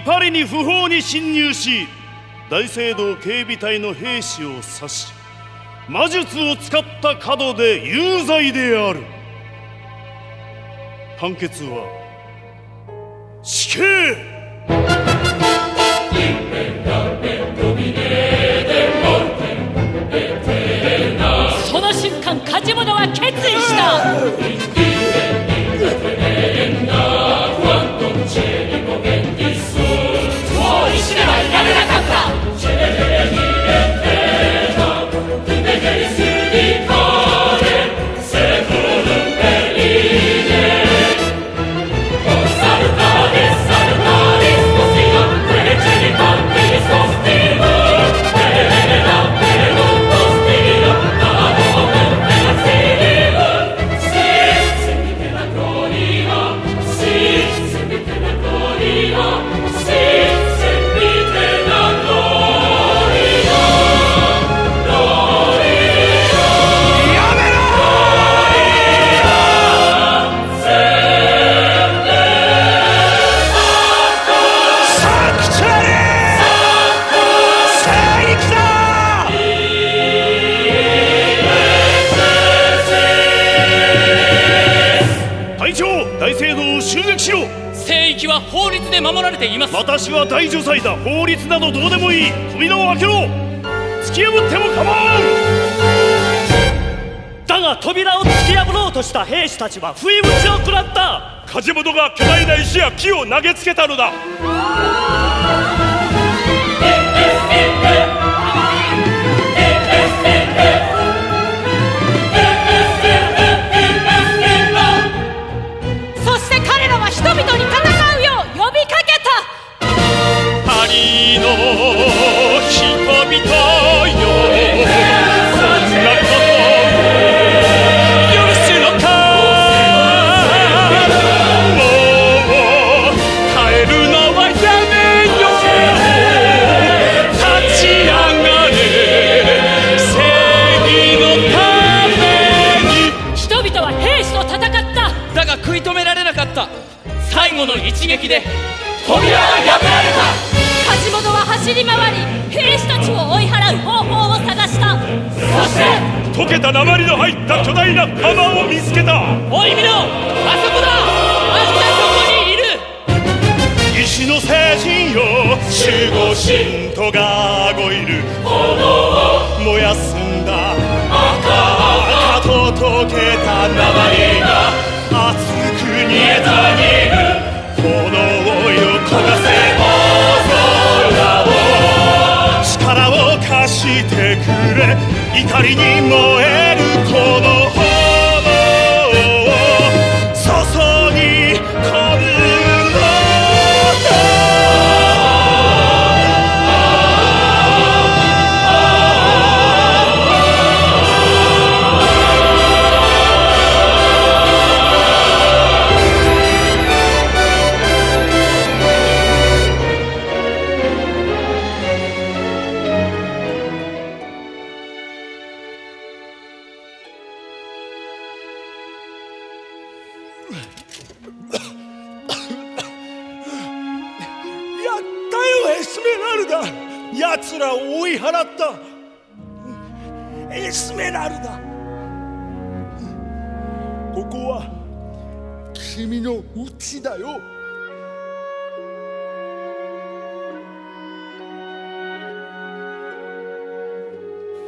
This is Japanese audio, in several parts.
パリに不法に侵入し大聖堂警備隊の兵士を刺し魔術を使った角で有罪である。判決は死刑。その瞬間梶本はれています。私は大女祭だ。法律などどうでもいい。扉を開けろ。突き破っても構わん。だが扉を突き破ろうとした兵士たちは不意打ちを食らった。梶本が巨大な石や木を投げつけたのだ溶けた鉛の入った巨大な釜を見つけた。おい見ろ。あそこだ。あんたそこにいる。石の聖人よ。守護神とガーゴイル。炎を燃やすんだ。赤々と溶けた鉛が熱く煮えたぎる炎よ焦がせ大空を。力を貸してくれ怒りに燃えエスメラルダここは君の家だよ。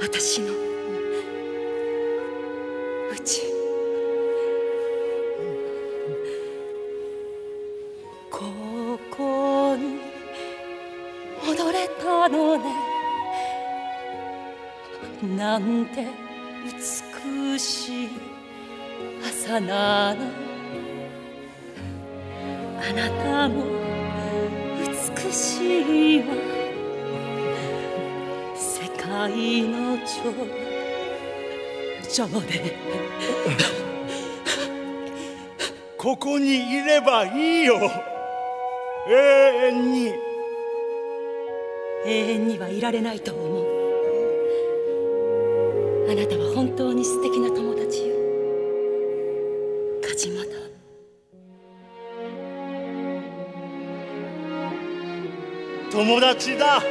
私のうちここに戻れたのねなんて美しい朝なの。あなたも美しいわ。世界の女女で。ここにいればいいよ。永遠に。永遠にはいられないと思うあなたは本当に素敵な友達よ。梶本。友達だ。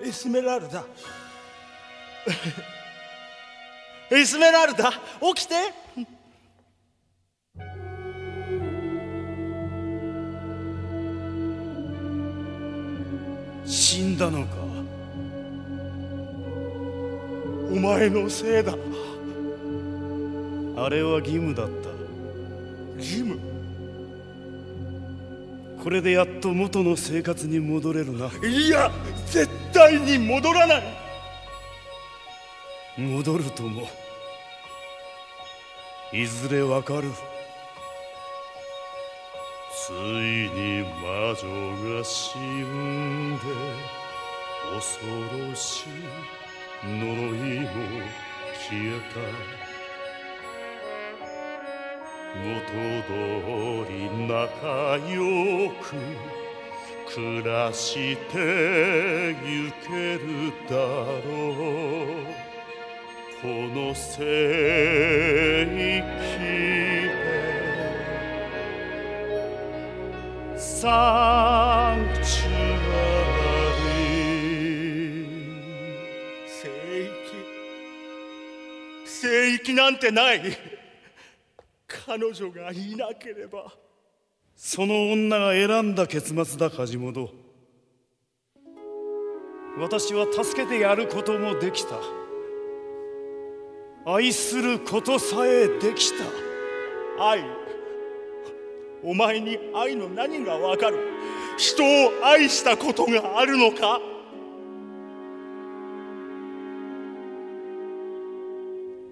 エスメラルダ。エスメラルダ？起きて。死んだのか。お前のせいだ。あれは義務だった。義務？これでやっと元の生活に戻れるな。いや絶対に戻らない。戻るとも。いずれわかるついに魔女が死んで恐ろしい呪いも消えた。元通り仲良く暮らしてゆけるだろう。この世紀でサンクチュアリ聖域聖域なんてない。彼女がいなければ。その女が選んだ結末だ梶本私は助けてやることもできた。愛することさえできた。愛。お前に愛の何がわかる？人を愛したことがあるのか？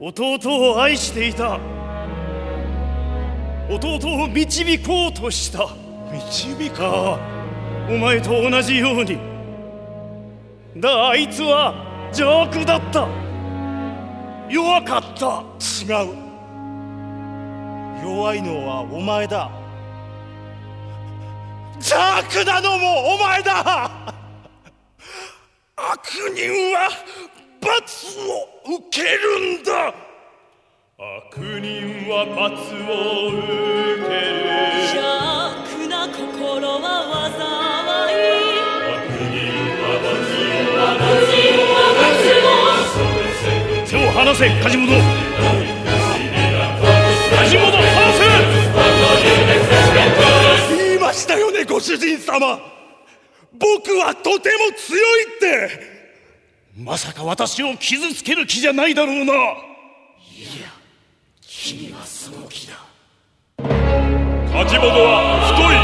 弟を愛していた。弟を導こうとした。導かお前と同じように。だがあいつは邪悪だった。弱かった。違う。弱いのはお前だ邪悪なのもお前だ。悪人は罰を受けるんだ。悪人は罰を受ける。邪悪な心は災い悪人は罰を手を離せ梶本主人様僕はとても強いってまさか私を傷つける気じゃないだろうな。梶本は太い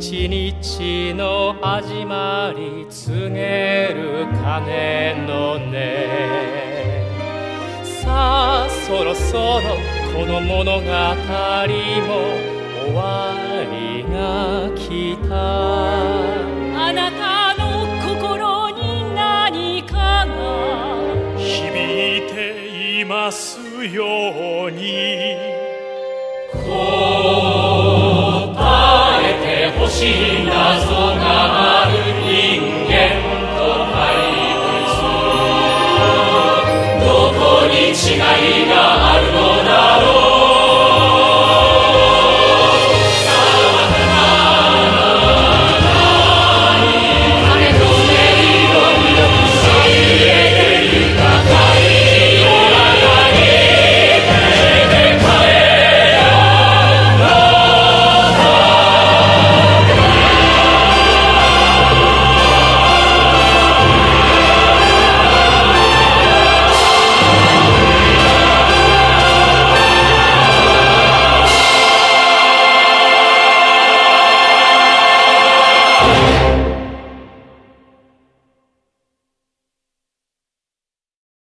一日の始まり告げる鐘の音。さあそろそろこの物語も終わりが来た。あなたの心に何かが。響いていますよ